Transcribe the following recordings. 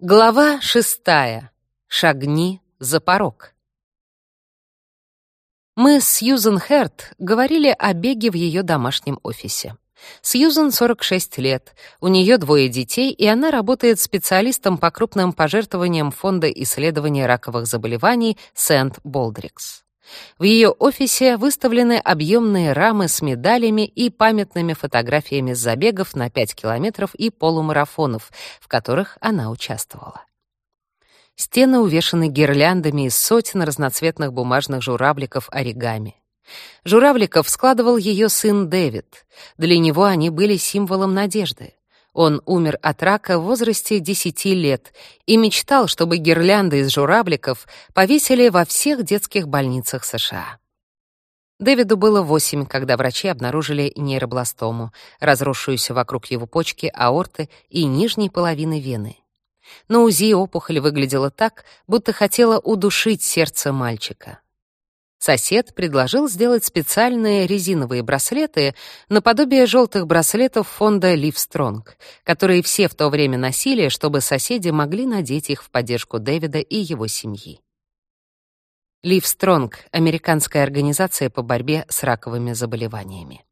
Глава шестая. Шагни за порог. Мы с Сьюзен Херт говорили о беге в ее домашнем офисе. Сьюзен 46 лет, у нее двое детей, и она работает специалистом по крупным пожертвованиям Фонда исследования раковых заболеваний Сент-Болдрикс. В ее офисе выставлены объемные рамы с медалями и памятными фотографиями забегов на 5 километров и полумарафонов, в которых она участвовала. Стены увешаны гирляндами из сотен разноцветных бумажных журавликов оригами. Журавликов складывал ее сын Дэвид. Для него они были символом надежды. Он умер от рака в возрасте 10 лет и мечтал, чтобы гирлянды из журавликов повесили во всех детских больницах США. Дэвиду было 8, когда врачи обнаружили нейробластому, разросшуюся вокруг его почки, аорты и нижней половины вены. На УЗИ опухоль выглядела так, будто хотела удушить сердце мальчика. Сосед предложил сделать специальные резиновые браслеты наподобие желтых браслетов фонда Livestrong, которые все в то время носили, чтобы соседи могли надеть их в поддержку Дэвида и его семьи. Livestrong — американская организация по борьбе с раковыми заболеваниями.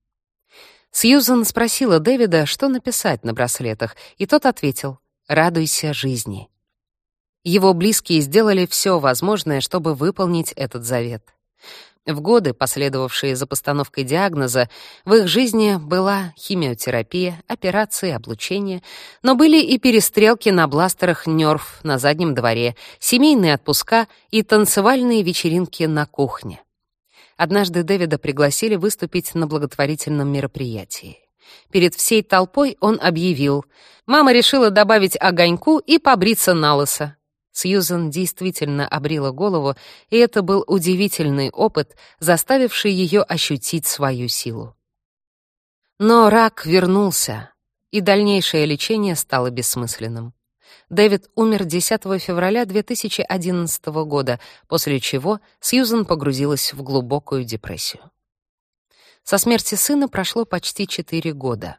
Сьюзан спросила Дэвида, что написать на браслетах, и тот ответил «Радуйся жизни». Его близкие сделали все возможное, чтобы выполнить этот завет. В годы, последовавшие за постановкой диагноза, в их жизни была химиотерапия, операции, облучение, но были и перестрелки на бластерах нерв на заднем дворе, семейные отпуска и танцевальные вечеринки на кухне. Однажды Дэвида пригласили выступить на благотворительном мероприятии. Перед всей толпой он объявил: "Мама решила добавить огоньку и побриться на лысо. Сьюзен действительно обрила голову, и это был удивительный опыт, заставивший ее ощутить свою силу. Но рак вернулся, и дальнейшее лечение стало бессмысленным. Дэвид умер 10 февраля 2011 года, после чего Сьюзен погрузилась в глубокую депрессию. Со смерти сына прошло почти 4 года.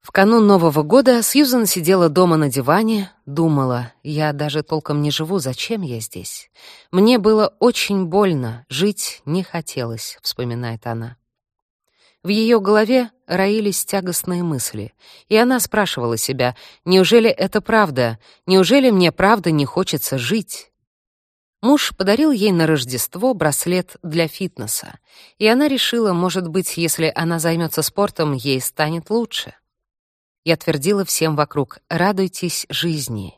В канун Нового года Сьюзан сидела дома на диване, думала, я даже толком не живу, зачем я здесь? Мне было очень больно, жить не хотелось, вспоминает она. В ее голове роились тягостные мысли, и она спрашивала себя, неужели это правда? Неужели мне правда не хочется жить? Муж подарил ей на Рождество браслет для фитнеса, и она решила, может быть, если она займется спортом, ей станет лучше. Я твердила всем вокруг «радуйтесь жизни».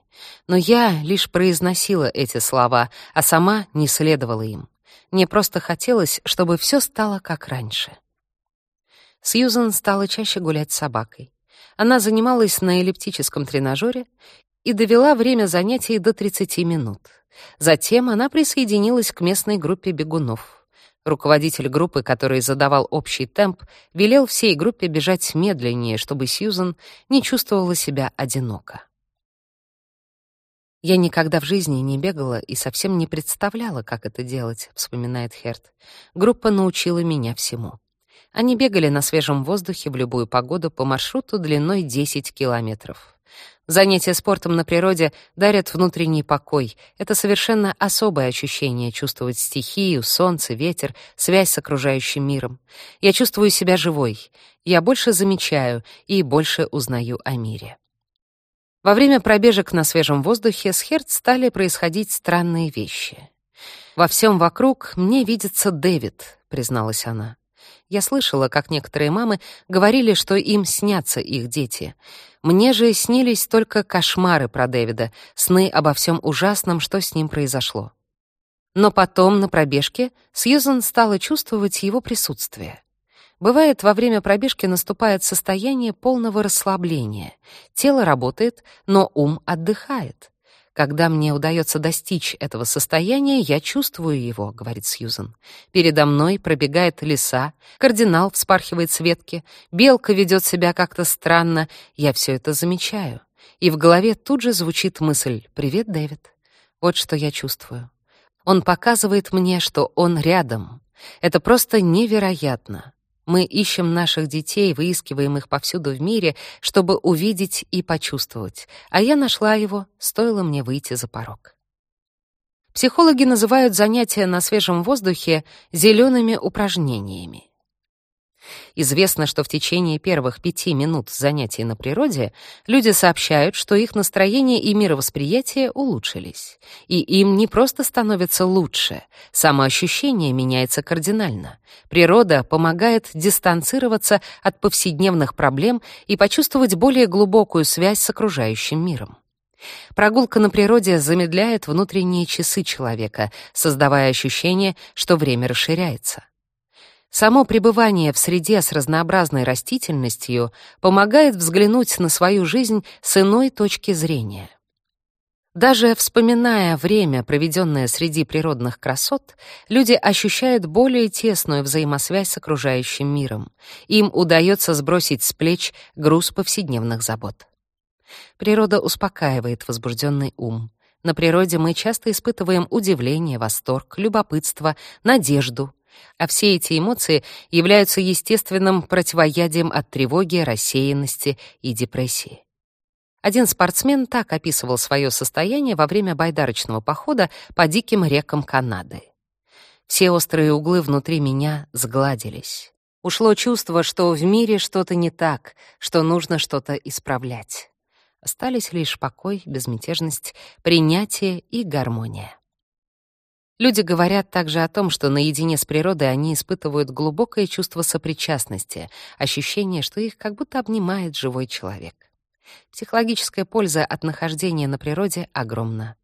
Но я лишь произносила эти слова, а сама не следовала им. Мне просто хотелось, чтобы все стало как раньше. Сьюзен стала чаще гулять с собакой. Она занималась на эллиптическом тренажере и довела время занятий до 30 минут. Затем она присоединилась к местной группе бегунов. Руководитель группы, который задавал общий темп, велел всей группе бежать медленнее, чтобы Сьюзен не чувствовала себя одиноко. «Я никогда в жизни не бегала и совсем не представляла, как это делать», — вспоминает Херт. «Группа научила меня всему». Они бегали на свежем воздухе в любую погоду по маршруту длиной 10 километров. Занятия спортом на природе дарят внутренний покой. Это совершенно особое ощущение чувствовать стихию, солнце, ветер, связь с окружающим миром. Я чувствую себя живой. Я больше замечаю и больше узнаю о мире. Во время пробежек на свежем воздухе с Херт стали происходить странные вещи. «Во всем вокруг мне видится Дэвид», — призналась она. Я слышала, как некоторые мамы говорили, что им снятся их дети. Мне же снились только кошмары про Дэвида, сны обо всем ужасном, что с ним произошло. Но потом на пробежке Сьюзан стала чувствовать его присутствие. Бывает, во время пробежки наступает состояние полного расслабления. Тело работает, но ум отдыхает. Когда мне удается достичь этого состояния, я чувствую его, говорит Сьюзен. Передо мной пробегает лиса, кардинал вспархивает с ветки, белка ведет себя как-то странно. Я все это замечаю. И в голове тут же звучит мысль «Привет, Дэвид». Вот что я чувствую. Он показывает мне, что он рядом. Это просто невероятно. Мы ищем наших детей, выискиваем их повсюду в мире, чтобы увидеть и почувствовать. А я нашла его, стоило мне выйти за порог. Психологи называют занятия на свежем воздухе зелеными упражнениями. Известно, что в течение первых пяти минут занятий на природе люди сообщают, что их настроение и мировосприятие улучшились. И им не просто становится лучше, самоощущение меняется кардинально. Природа помогает дистанцироваться от повседневных проблем и почувствовать более глубокую связь с окружающим миром. Прогулка на природе замедляет внутренние часы человека, создавая ощущение, что время расширяется. Само пребывание в среде с разнообразной растительностью помогает взглянуть на свою жизнь с иной точки зрения. Даже вспоминая время, проведенное среди природных красот, люди ощущают более тесную взаимосвязь с окружающим миром. Им удается сбросить с плеч груз повседневных забот. Природа успокаивает возбужденный ум. На природе мы часто испытываем удивление, восторг, любопытство, надежду, а все эти эмоции являются естественным противоядием от тревоги, рассеянности и депрессии. Один спортсмен так описывал свое состояние во время байдарочного похода по диким рекам Канады. Все острые углы внутри меня сгладились. Ушло чувство, что в мире что-то не так, что нужно что-то исправлять. Остались лишь покой, безмятежность, принятие и гармония. Люди говорят также о том, что наедине с природой они испытывают глубокое чувство сопричастности, ощущение, что их как будто обнимает живой человек. Психологическая польза от нахождения на природе огромна.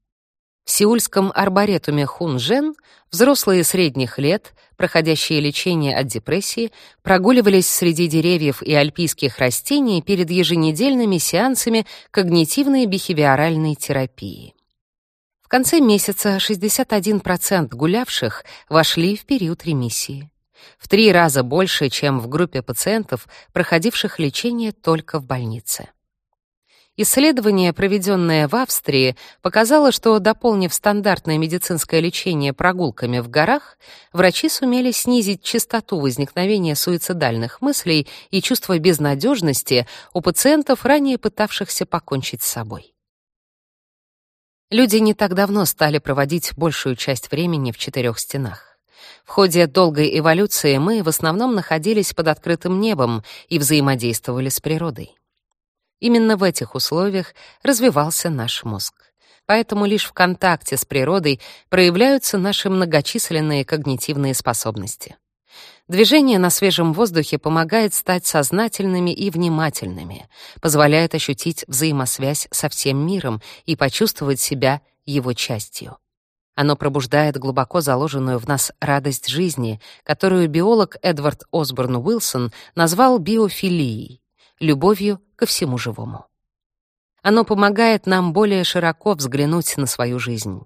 В сеульском арборетуме Хунжен взрослые средних лет, проходящие лечение от депрессии, прогуливались среди деревьев и альпийских растений перед еженедельными сеансами когнитивной бихевиоральной терапии. В конце месяца 61% гулявших вошли в период ремиссии. В три раза больше, чем в группе пациентов, проходивших лечение только в больнице. Исследование, проведенное в Австрии, показало, что, дополнив стандартное медицинское лечение прогулками в горах, врачи сумели снизить частоту возникновения суицидальных мыслей и чувства безнадежности у пациентов, ранее пытавшихся покончить с собой. Люди не так давно стали проводить большую часть времени в четырех стенах. В ходе долгой эволюции мы в основном находились под открытым небом и взаимодействовали с природой. Именно в этих условиях развивался наш мозг. Поэтому лишь в контакте с природой проявляются наши многочисленные когнитивные способности. Движение на свежем воздухе помогает стать сознательными и внимательными, позволяет ощутить взаимосвязь со всем миром и почувствовать себя его частью. Оно пробуждает глубоко заложенную в нас радость жизни, которую биолог Эдвард Осборн Уилсон назвал биофилией — любовью ко всему живому. Оно помогает нам более широко взглянуть на свою жизнь.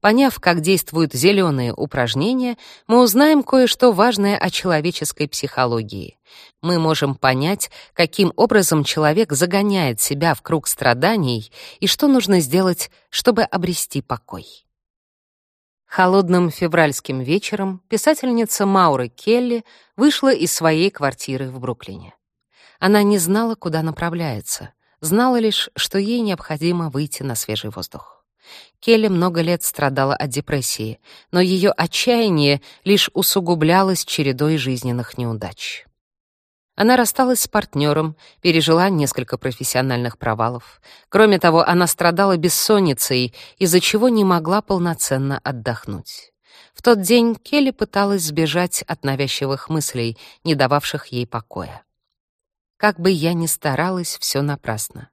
Поняв, как действуют зеленые упражнения, мы узнаем кое-что важное о человеческой психологии. Мы можем понять, каким образом человек загоняет себя в круг страданий и что нужно сделать, чтобы обрести покой. Холодным февральским вечером писательница Маура Келли вышла из своей квартиры в Бруклине. Она не знала, куда направляется, знала лишь, что ей необходимо выйти на свежий воздух. Келли много лет страдала от депрессии, но ее отчаяние лишь усугублялось чередой жизненных неудач. Она рассталась с партнером, пережила несколько профессиональных провалов. Кроме того, она страдала бессонницей, из-за чего не могла полноценно отдохнуть. В тот день Келли пыталась сбежать от навязчивых мыслей, не дававших ей покоя. Как бы я ни старалась, все напрасно.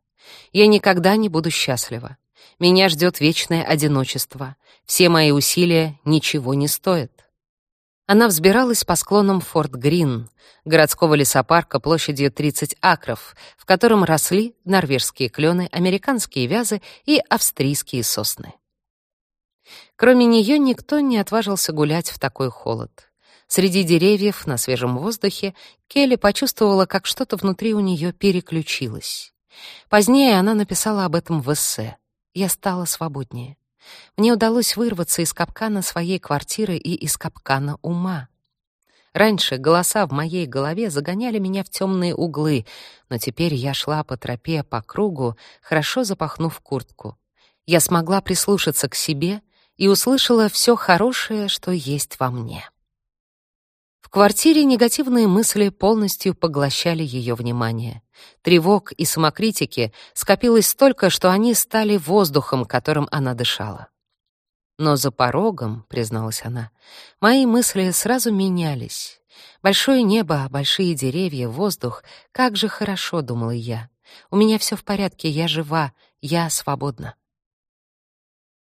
Я никогда не буду счастлива. Меня ждет вечное одиночество. Все мои усилия ничего не стоят. Она взбиралась по склонам Форт Грин, городского лесопарка площадью 30 акров, в котором росли норвежские клены, американские вязы и австрийские сосны. Кроме нее никто не отважился гулять в такой холод. Среди деревьев, на свежем воздухе, Келли почувствовала, как что-то внутри у нее переключилось. Позднее она написала об этом в эссе. Я стала свободнее. Мне удалось вырваться из капкана своей квартиры и из капкана ума. Раньше голоса в моей голове загоняли меня в темные углы, но теперь я шла по тропе по кругу, хорошо запахнув куртку. Я смогла прислушаться к себе и услышала все хорошее, что есть во мне. Квартире негативные мысли полностью поглощали ее внимание. Тревог и самокритики скопилось столько, что они стали воздухом, которым она дышала. Но за порогом, призналась она, мои мысли сразу менялись. Большое небо, большие деревья, воздух. Как же хорошо, думала я. У меня все в порядке, я жива, я свободна.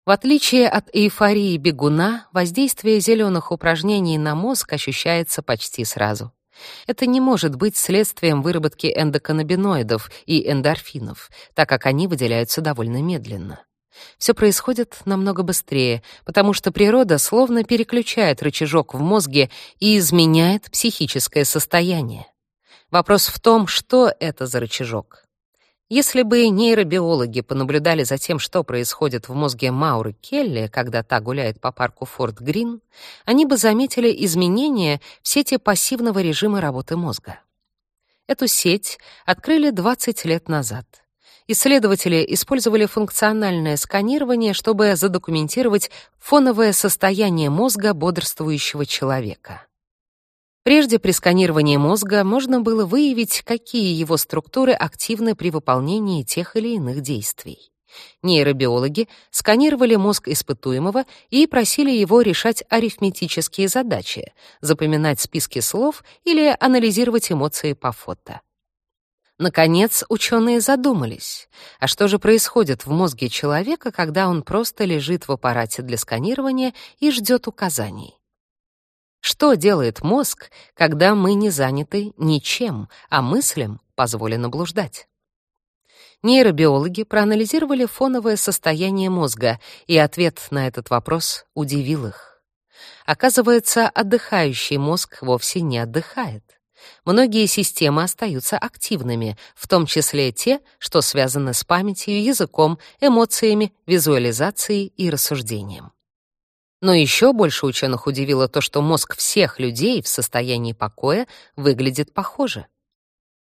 В отличие от эйфории бегуна, воздействие зеленых упражнений на мозг ощущается почти сразу. Это не может быть следствием выработки эндоканнабиноидов и эндорфинов, так как они выделяются довольно медленно. Все происходит намного быстрее, потому что природа словно переключает рычажок в мозге и изменяет психическое состояние. Вопрос в том, что это за рычажок. Если бы нейробиологи понаблюдали за тем, что происходит в мозге Мауры Келли, когда та гуляет по парку Форт Грин, они бы заметили изменения в сети пассивного режима работы мозга. Эту сеть открыли 20 лет назад. Исследователи использовали функциональное сканирование, чтобы задокументировать фоновое состояние мозга бодрствующего человека. Прежде при сканировании мозга можно было выявить, какие его структуры активны при выполнении тех или иных действий. Нейробиологи сканировали мозг испытуемого и просили его решать арифметические задачи, запоминать списки слов или анализировать эмоции по фото. Наконец, ученые задумались, а что же происходит в мозге человека, когда он просто лежит в аппарате для сканирования и ждет указаний? Что делает мозг, когда мы не заняты ничем, а мыслям позволено блуждать? Нейробиологи проанализировали фоновое состояние мозга, и ответ на этот вопрос удивил их. Оказывается, отдыхающий мозг вовсе не отдыхает. Многие системы остаются активными, в том числе те, что связаны с памятью, языком, эмоциями, визуализацией и рассуждением. Но еще больше ученых удивило то, что мозг всех людей в состоянии покоя выглядит похоже.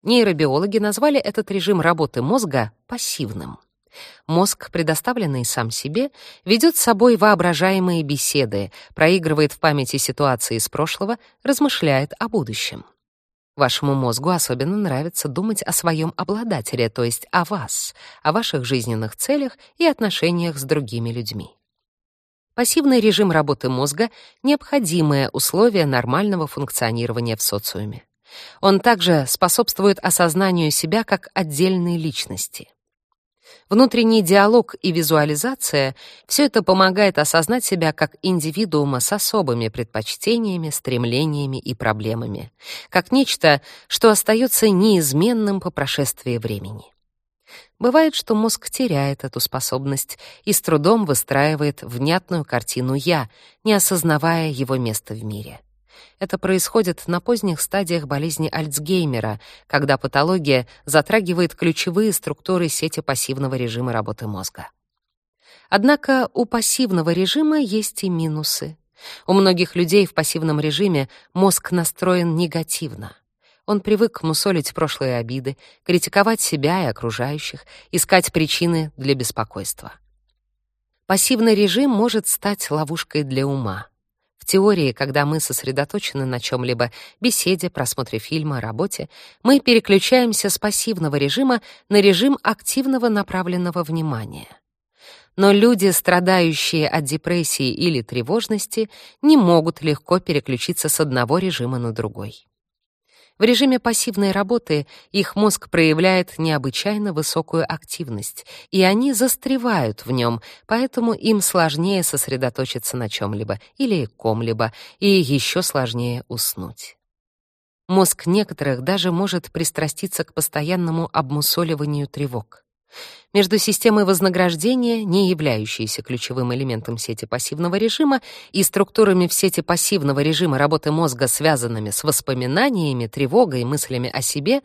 Нейробиологи назвали этот режим работы мозга пассивным. Мозг, предоставленный сам себе, ведет с собой воображаемые беседы, проигрывает в памяти ситуации из прошлого, размышляет о будущем. Вашему мозгу особенно нравится думать о своем обладателе, то есть о вас, о ваших жизненных целях и отношениях с другими людьми. Пассивный режим работы мозга — необходимое условие нормального функционирования в социуме. Он также способствует осознанию себя как отдельной личности. Внутренний диалог и визуализация — все это помогает осознать себя как индивидуума с особыми предпочтениями, стремлениями и проблемами, как нечто, что остается неизменным по прошествии времени. Бывает, что мозг теряет эту способность и с трудом выстраивает внятную картину «я», не осознавая его место в мире. Это происходит на поздних стадиях болезни Альцгеймера, когда патология затрагивает ключевые структуры сети пассивного режима работы мозга. Однако у пассивного режима есть и минусы. У многих людей в пассивном режиме мозг настроен негативно. Он привык мусолить прошлые обиды, критиковать себя и окружающих, искать причины для беспокойства. Пассивный режим может стать ловушкой для ума. В теории, когда мы сосредоточены на чем-либо, беседе, просмотре фильма, работе, мы переключаемся с пассивного режима на режим активного направленного внимания. Но люди, страдающие от депрессии или тревожности, не могут легко переключиться с одного режима на другой. В режиме пассивной работы их мозг проявляет необычайно высокую активность, и они застревают в нем, поэтому им сложнее сосредоточиться на чем-либо или ком-либо, и еще сложнее уснуть. Мозг некоторых даже может пристраститься к постоянному обмусоливанию тревог. Между системой вознаграждения, не являющейся ключевым элементом сети пассивного режима, и структурами в сети пассивного режима работы мозга, связанными с воспоминаниями, тревогой, мыслями о себе,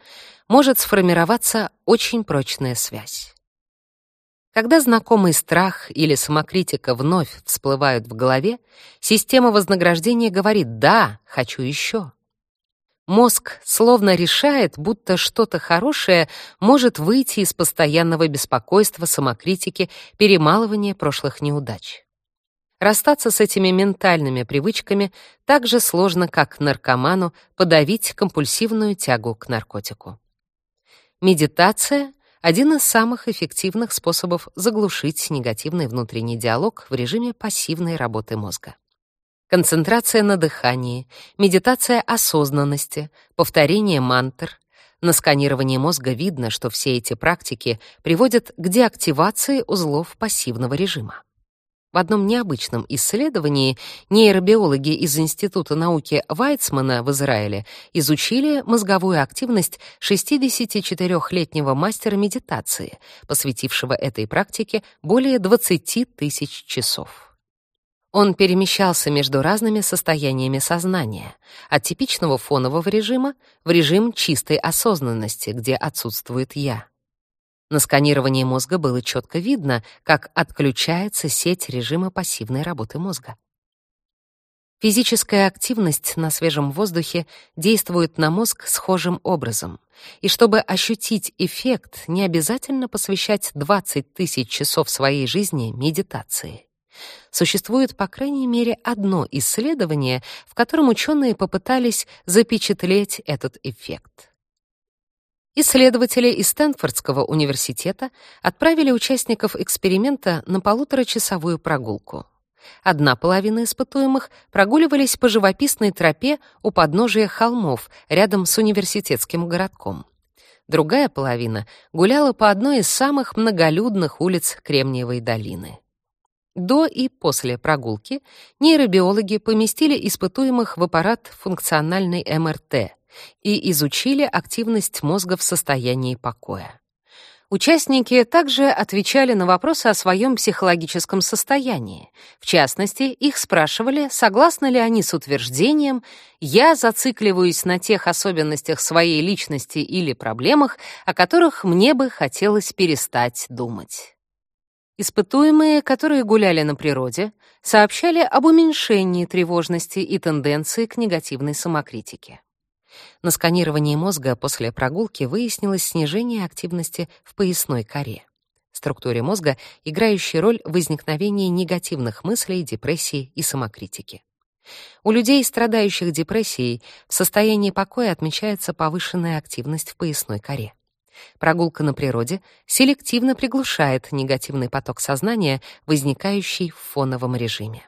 может сформироваться очень прочная связь. Когда знакомый страх или самокритика вновь всплывают в голове, система вознаграждения говорит «да, хочу еще». Мозг словно решает, будто что-то хорошее может выйти из постоянного беспокойства, самокритики, перемалывания прошлых неудач. Расстаться с этими ментальными привычками так же сложно, как наркоману подавить компульсивную тягу к наркотику. Медитация — один из самых эффективных способов заглушить негативный внутренний диалог в режиме пассивной работы мозга. Концентрация на дыхании, медитация осознанности, повторение мантр. На сканировании мозга видно, что все эти практики приводят к деактивации узлов пассивного режима. В одном необычном исследовании нейробиологи из Института науки Вайцмана в Израиле изучили мозговую активность 64-летнего мастера медитации, посвятившего этой практике более 20 тысяч часов. Он перемещался между разными состояниями сознания, от типичного фонового режима в режим чистой осознанности, где отсутствует «я». На сканировании мозга было четко видно, как отключается сеть режима пассивной работы мозга. Физическая активность на свежем воздухе действует на мозг схожим образом. И чтобы ощутить эффект, не обязательно посвящать 20 тысяч часов своей жизни медитации. Существует, по крайней мере, одно исследование, в котором ученые попытались запечатлеть этот эффект. Исследователи из Стэнфордского университета отправили участников эксперимента на полуторачасовую прогулку. Одна половина испытуемых прогуливались по живописной тропе у подножия холмов рядом с университетским городком. Другая половина гуляла по одной из самых многолюдных улиц Кремниевой долины. До и после прогулки нейробиологи поместили испытуемых в аппарат функциональной МРТ — и изучили активность мозга в состоянии покоя. Участники также отвечали на вопросы о своем психологическом состоянии. В частности, их спрашивали, согласны ли они с утверждением «я зацикливаюсь на тех особенностях своей личности или проблемах, о которых мне бы хотелось перестать думать». Испытуемые, которые гуляли на природе, сообщали об уменьшении тревожности и тенденции к негативной самокритике. На сканировании мозга после прогулки выяснилось снижение активности в поясной коре, структуре мозга, играющей роль в возникновении негативных мыслей, депрессии и самокритики. У людей, страдающих депрессией, в состоянии покоя отмечается повышенная активность в поясной коре. Прогулка на природе селективно приглушает негативный поток сознания, возникающий в фоновом режиме.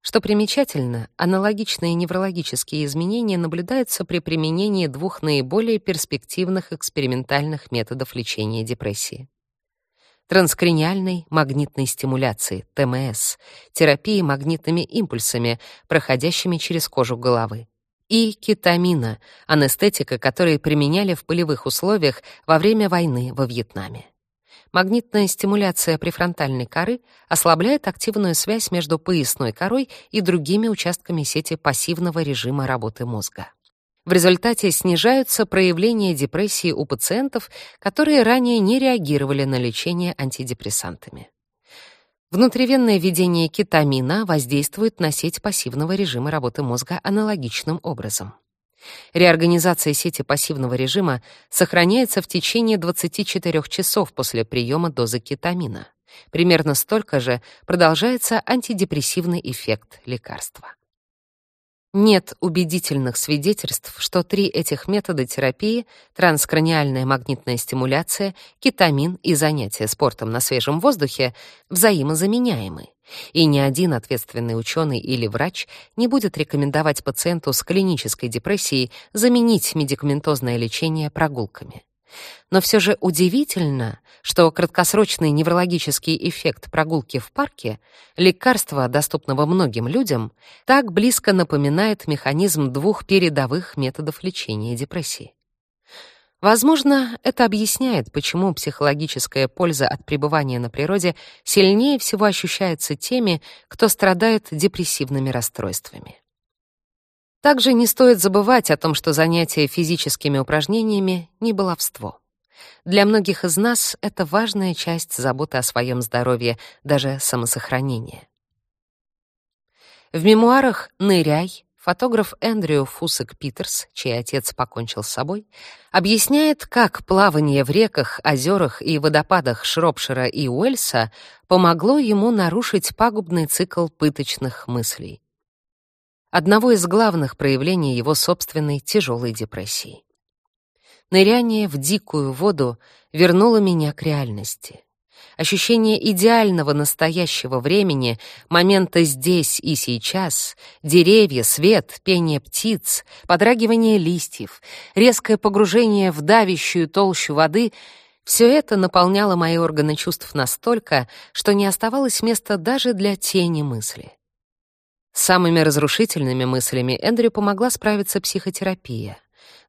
Что примечательно, аналогичные неврологические изменения наблюдаются при применении двух наиболее перспективных экспериментальных методов лечения депрессии. Транскраниальной магнитной стимуляции, ТМС, терапии магнитными импульсами, проходящими через кожу головы, и кетамина, анестетика, которые применяли в полевых условиях во время войны во Вьетнаме. Магнитная стимуляция префронтальной коры ослабляет активную связь между поясной корой и другими участками сети пассивного режима работы мозга. В результате снижаются проявления депрессии у пациентов, которые ранее не реагировали на лечение антидепрессантами. Внутривенное введение кетамина воздействует на сеть пассивного режима работы мозга аналогичным образом. Реорганизация сети пассивного режима сохраняется в течение 24 часов после приема дозы кетамина. Примерно столько же продолжается антидепрессивный эффект лекарства. Нет убедительных свидетельств, что три этих метода терапии — транскраниальная магнитная стимуляция, кетамин и занятия спортом на свежем воздухе — взаимозаменяемы. И ни один ответственный ученый или врач не будет рекомендовать пациенту с клинической депрессией заменить медикаментозное лечение прогулками. Но все же удивительно, что краткосрочный неврологический эффект прогулки в парке, лекарства, доступного многим людям, так близко напоминает механизм двух передовых методов лечения депрессии. Возможно, это объясняет, почему психологическая польза от пребывания на природе сильнее всего ощущается теми, кто страдает депрессивными расстройствами. Также не стоит забывать о том, что занятие физическими упражнениями — не баловство. Для многих из нас это важная часть заботы о своем здоровье, даже самосохранения. В мемуарах «Ныряй» фотограф Эндрю Фусек Питерс, чей отец покончил с собой, объясняет, как плавание в реках, озерах и водопадах Шропшира и Уэльса помогло ему нарушить пагубный цикл пыточных мыслей. Одного из главных проявлений его собственной тяжелой депрессии. Ныряние в дикую воду вернуло меня к реальности. Ощущение идеального настоящего времени, момента здесь и сейчас, деревья, свет, пение птиц, подрагивание листьев, резкое погружение в давящую толщу воды — все это наполняло мои органы чувств настолько, что не оставалось места даже для тени мысли. С самыми разрушительными мыслями Эндрю помогла справиться психотерапия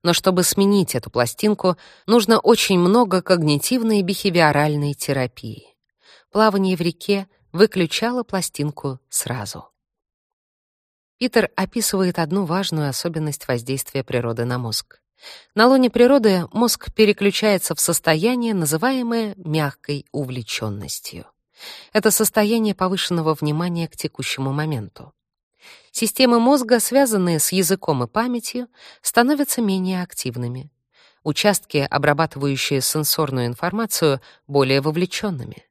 но чтобы сменить эту пластинку, нужно очень много когнитивной и бихевиоральной терапии. Плавание в реке выключало пластинку сразу. Питер описывает одну важную особенность воздействия природы на мозг. На лоне природы мозг переключается в состояние, называемое мягкой увлеченностью. Это состояние повышенного внимания к текущему моменту. Системы мозга, связанные с языком и памятью, становятся менее активными. Участки, обрабатывающие сенсорную информацию, более вовлеченными.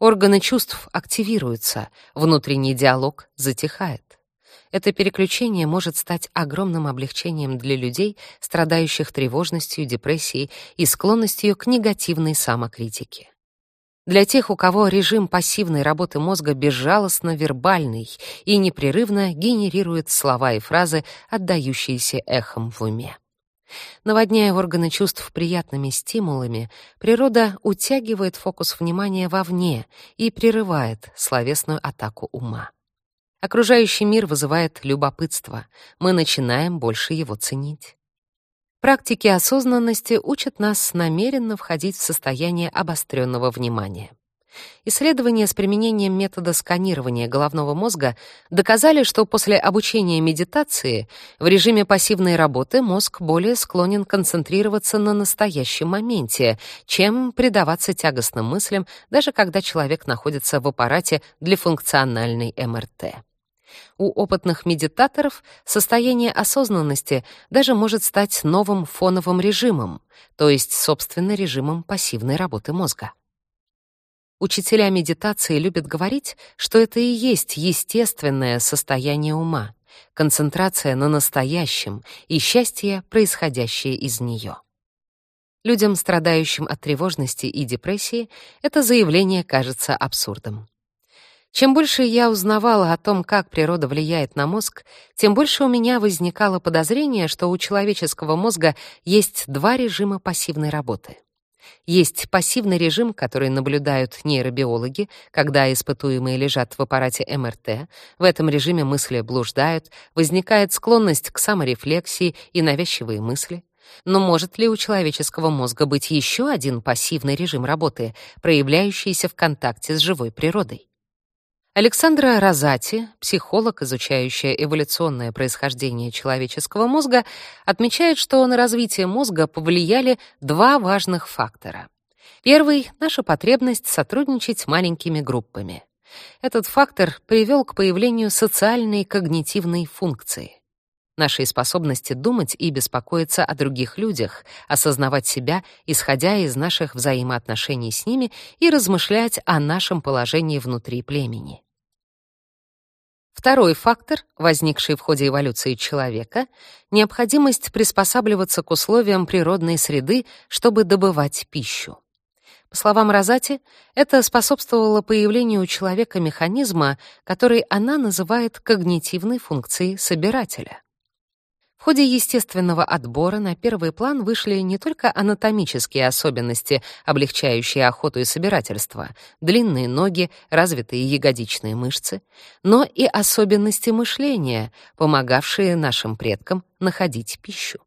Органы чувств активируются, внутренний диалог затихает. Это переключение может стать огромным облегчением для людей, страдающих тревожностью, депрессией и склонностью к негативной самокритике. Для тех, у кого режим пассивной работы мозга безжалостно вербальный и непрерывно генерирует слова и фразы, отдающиеся эхом в уме. Наводняя органы чувств приятными стимулами, природа утягивает фокус внимания вовне и прерывает словесную атаку ума. Окружающий мир вызывает любопытство, мы начинаем больше его ценить. Практики осознанности учат нас намеренно входить в состояние обостренного внимания. Исследования с применением метода сканирования головного мозга доказали, что после обучения медитации в режиме пассивной работы мозг более склонен концентрироваться на настоящем моменте, чем предаваться тягостным мыслям, даже когда человек находится в аппарате для функциональной МРТ. У опытных медитаторов состояние осознанности даже может стать новым фоновым режимом, то есть, собственно, режимом пассивной работы мозга. Учителя медитации любят говорить, что это и есть естественное состояние ума, концентрация на настоящем и счастье, происходящее из нее. Людям, страдающим от тревожности и депрессии, это заявление кажется абсурдом. Чем больше я узнавала о том, как природа влияет на мозг, тем больше у меня возникало подозрение, что у человеческого мозга есть два режима пассивной работы. Есть пассивный режим, который наблюдают нейробиологи, когда испытуемые лежат в аппарате МРТ. В этом режиме мысли блуждают, возникает склонность к саморефлексии и навязчивые мысли. Но может ли у человеческого мозга быть еще один пассивный режим работы, проявляющийся в контакте с живой природой? Александра Розати, психолог, изучающая эволюционное происхождение человеческого мозга, отмечает, что на развитие мозга повлияли два важных фактора. Первый — наша потребность сотрудничать с маленькими группами. Этот фактор привел к появлению социальной когнитивной функции нашей способности думать и беспокоиться о других людях, осознавать себя, исходя из наших взаимоотношений с ними и размышлять о нашем положении внутри племени. Второй фактор, возникший в ходе эволюции человека, необходимость приспосабливаться к условиям природной среды, чтобы добывать пищу. По словам Розати, это способствовало появлению у человека механизма, который она называет когнитивной функцией собирателя. В ходе естественного отбора на первый план вышли не только анатомические особенности, облегчающие охоту и собирательство, длинные ноги, развитые ягодичные мышцы, но и особенности мышления, помогавшие нашим предкам находить пищу.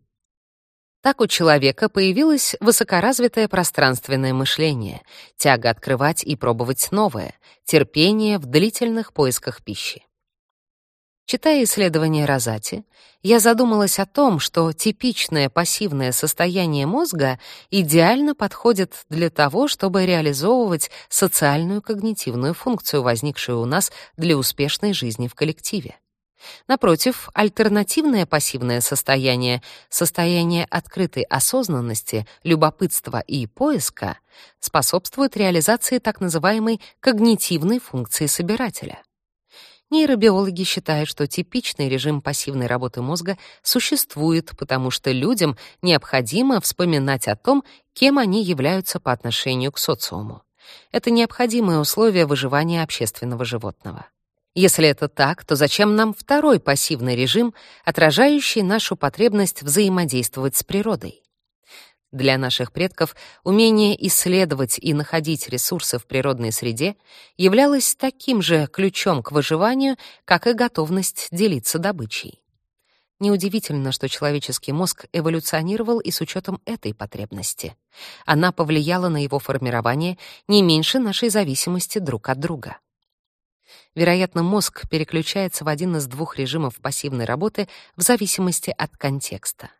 Так у человека появилось высокоразвитое пространственное мышление, тяга открывать и пробовать новое, терпение в длительных поисках пищи. Читая исследования Розати, я задумалась о том, что типичное пассивное состояние мозга идеально подходит для того, чтобы реализовывать социальную когнитивную функцию, возникшую у нас для успешной жизни в коллективе. Напротив, альтернативное пассивное состояние, состояние открытой осознанности, любопытства и поиска, способствует реализации так называемой когнитивной функции собирателя. Нейробиологи считают, что типичный режим пассивной работы мозга существует, потому что людям необходимо вспоминать о том, кем они являются по отношению к социуму. Это необходимое условие выживания общественного животного. Если это так, то зачем нам второй пассивный режим, отражающий нашу потребность взаимодействовать с природой? Для наших предков умение исследовать и находить ресурсы в природной среде являлось таким же ключом к выживанию, как и готовность делиться добычей. Неудивительно, что человеческий мозг эволюционировал и с учетом этой потребности. Она повлияла на его формирование не меньше нашей зависимости друг от друга. Вероятно, мозг переключается в один из двух режимов пассивной работы в зависимости от контекста.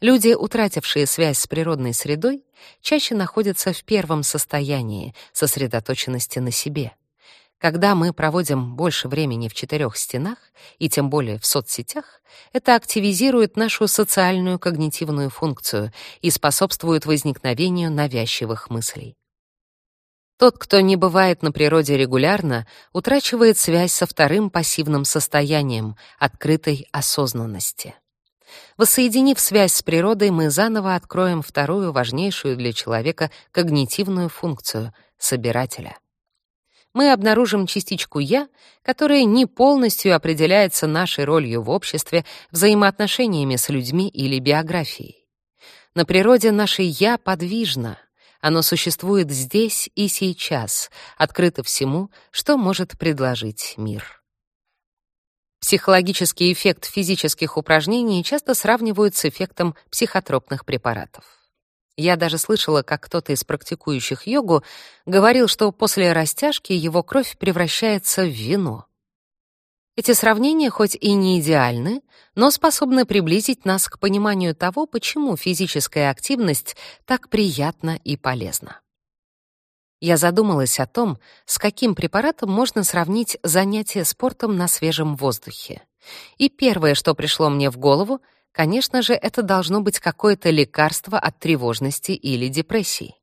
Люди, утратившие связь с природной средой, чаще находятся в первом состоянии сосредоточенности на себе. Когда мы проводим больше времени в четырех стенах, и тем более в соцсетях, это активизирует нашу социальную когнитивную функцию и способствует возникновению навязчивых мыслей. Тот, кто не бывает на природе регулярно, утрачивает связь со вторым пассивным состоянием — открытой осознанности. Воссоединив связь с природой, мы заново откроем вторую важнейшую для человека когнитивную функцию — собирателя. Мы обнаружим частичку «я», которая не полностью определяется нашей ролью в обществе, взаимоотношениями с людьми или биографией. На природе наше «я» подвижно — оно существует здесь и сейчас, открыто всему, что может предложить мир. Психологический эффект физических упражнений часто сравнивают с эффектом психотропных препаратов. Я даже слышала, как кто-то из практикующих йогу говорил, что после растяжки его кровь превращается в вино. Эти сравнения хоть и не идеальны, но способны приблизить нас к пониманию того, почему физическая активность так приятна и полезна. Я задумалась о том, с каким препаратом можно сравнить занятие спортом на свежем воздухе. И первое, что пришло мне в голову, конечно же, это должно быть какое-то лекарство от тревожности или депрессии.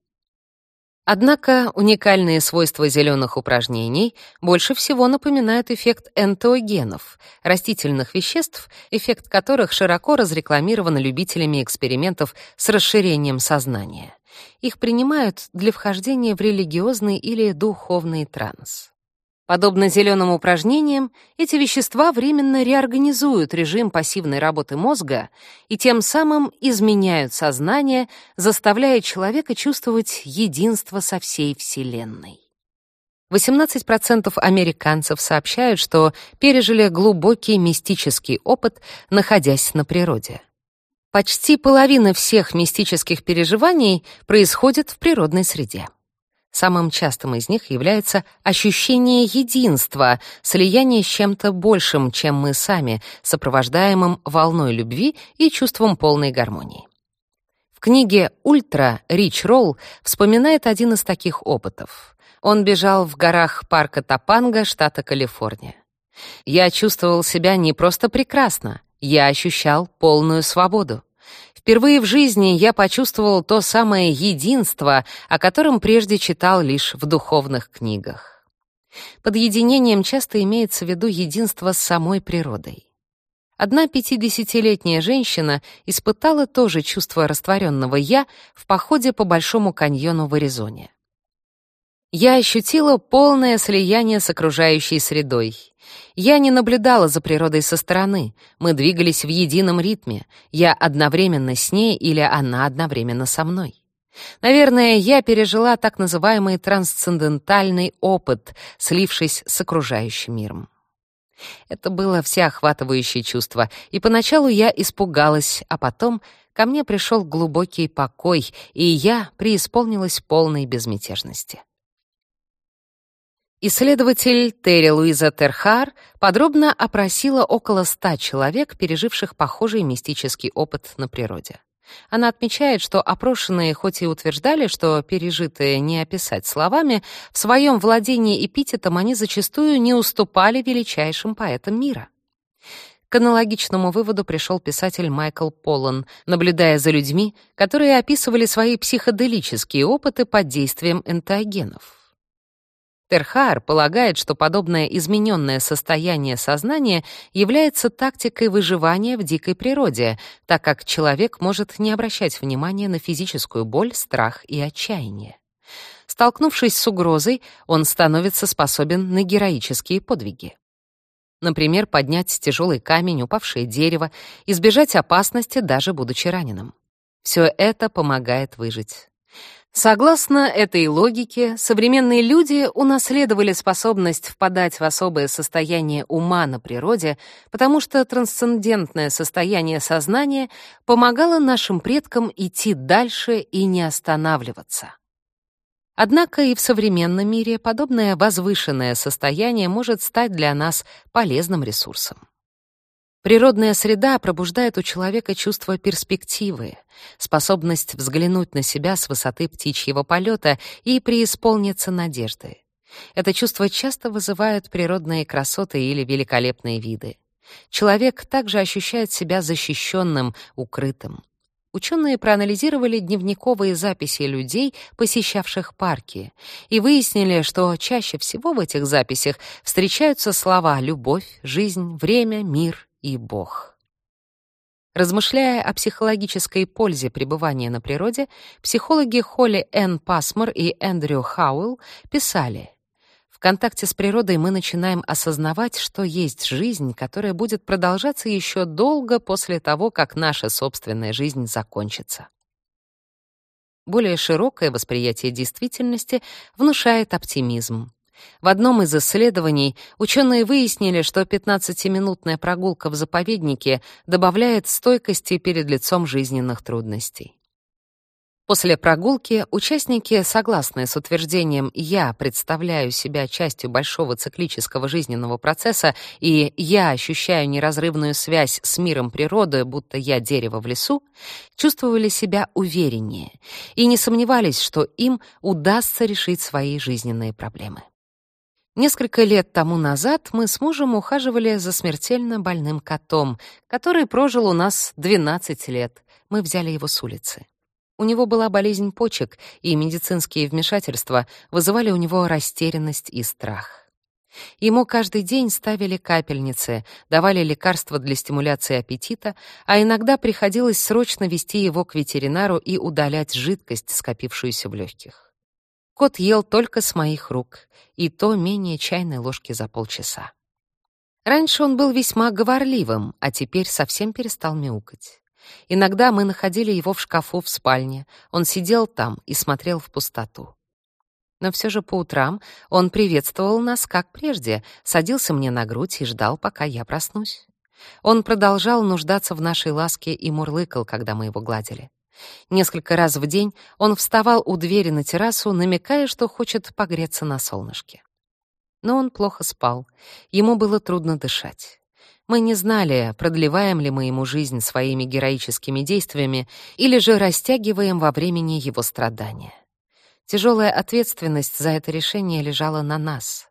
Однако уникальные свойства зеленых упражнений больше всего напоминают эффект энтеогенов, растительных веществ, эффект которых широко разрекламирован любителями экспериментов с расширением сознания. Их принимают для вхождения в религиозный или духовный транс. Подобно зеленым упражнениям, эти вещества временно реорганизуют режим пассивной работы мозга и тем самым изменяют сознание, заставляя человека чувствовать единство со всей Вселенной. 18% американцев сообщают, что пережили глубокий мистический опыт, находясь на природе. Почти половина всех мистических переживаний происходит в природной среде. Самым частым из них является ощущение единства, слияние с чем-то большим, чем мы сами, сопровождаемым волной любви и чувством полной гармонии. В книге «Ультра» Рич Ролл вспоминает один из таких опытов. Он бежал в горах парка Топанга, штата Калифорния. «Я чувствовал себя не просто прекрасно, я ощущал полную свободу. Впервые в жизни я почувствовал то самое единство, о котором прежде читал лишь в духовных книгах. Под единением часто имеется в виду единство с самой природой. Одна пятидесятилетняя женщина испытала то же чувство растворенного «я» в походе по Большому каньону в Аризоне. Я ощутила полное слияние с окружающей средой. Я не наблюдала за природой со стороны. Мы двигались в едином ритме. Я одновременно с ней или она одновременно со мной. Наверное, я пережила так называемый трансцендентальный опыт, слившись с окружающим миром. Это было всеохватывающее чувство, и поначалу я испугалась, а потом ко мне пришел глубокий покой, и я преисполнилась полной безмятежности. Исследователь Терри Луиза Терхар подробно опросила около ста человек, переживших похожий мистический опыт на природе. Она отмечает, что опрошенные хоть и утверждали, что пережитое не описать словами, в своем владении эпитетом они зачастую не уступали величайшим поэтам мира. К аналогичному выводу пришел писатель Майкл Поллан, наблюдая за людьми, которые описывали свои психоделические опыты под действием энтеогенов. Терхар полагает, что подобное измененное состояние сознания является тактикой выживания в дикой природе, так как человек может не обращать внимания на физическую боль, страх и отчаяние. Столкнувшись с угрозой, он становится способен на героические подвиги. Например, поднять тяжелый камень, упавшее дерево, избежать опасности, даже будучи раненым. Все это помогает выжить. Согласно этой логике, современные люди унаследовали способность впадать в особое состояние ума на природе, потому что трансцендентное состояние сознания помогало нашим предкам идти дальше и не останавливаться. Однако и в современном мире подобное возвышенное состояние может стать для нас полезным ресурсом. Природная среда пробуждает у человека чувство перспективы, способность взглянуть на себя с высоты птичьего полета и преисполниться надежды. Это чувство часто вызывает природные красоты или великолепные виды. Человек также ощущает себя защищенным, укрытым. Ученые проанализировали дневниковые записи людей, посещавших парки, и выяснили, что чаще всего в этих записях встречаются слова «любовь», «жизнь», «время», «мир» и Бог. Размышляя о психологической пользе пребывания на природе, психологи Холли Н. Пасмор и Эндрю Хауэлл писали «В контакте с природой мы начинаем осознавать, что есть жизнь, которая будет продолжаться еще долго после того, как наша собственная жизнь закончится». Более широкое восприятие действительности внушает оптимизм. В одном из исследований ученые выяснили, что 15-минутная прогулка в заповеднике добавляет стойкости перед лицом жизненных трудностей. После прогулки участники, согласные с утверждением «я представляю себя частью большого циклического жизненного процесса» и «я ощущаю неразрывную связь с миром природы, будто я дерево в лесу», чувствовали себя увереннее и не сомневались, что им удастся решить свои жизненные проблемы. Несколько лет тому назад мы с мужем ухаживали за смертельно больным котом, который прожил у нас 12 лет. Мы взяли его с улицы. У него была болезнь почек, и медицинские вмешательства вызывали у него растерянность и страх. Ему каждый день ставили капельницы, давали лекарства для стимуляции аппетита, а иногда приходилось срочно вести его к ветеринару и удалять жидкость, скопившуюся в легких. Кот ел только с моих рук, и то менее чайной ложки за полчаса. Раньше он был весьма говорливым, а теперь совсем перестал мяукать. Иногда мы находили его в шкафу в спальне. Он сидел там и смотрел в пустоту. Но все же по утрам он приветствовал нас, как прежде, садился мне на грудь и ждал, пока я проснусь. Он продолжал нуждаться в нашей ласке и мурлыкал, когда мы его гладили. Несколько раз в день он вставал у двери на террасу, намекая, что хочет погреться на солнышке. Но он плохо спал, ему было трудно дышать. Мы не знали, продлеваем ли мы ему жизнь своими героическими действиями или же растягиваем во времени его страдания. Тяжелая ответственность за это решение лежала на нас.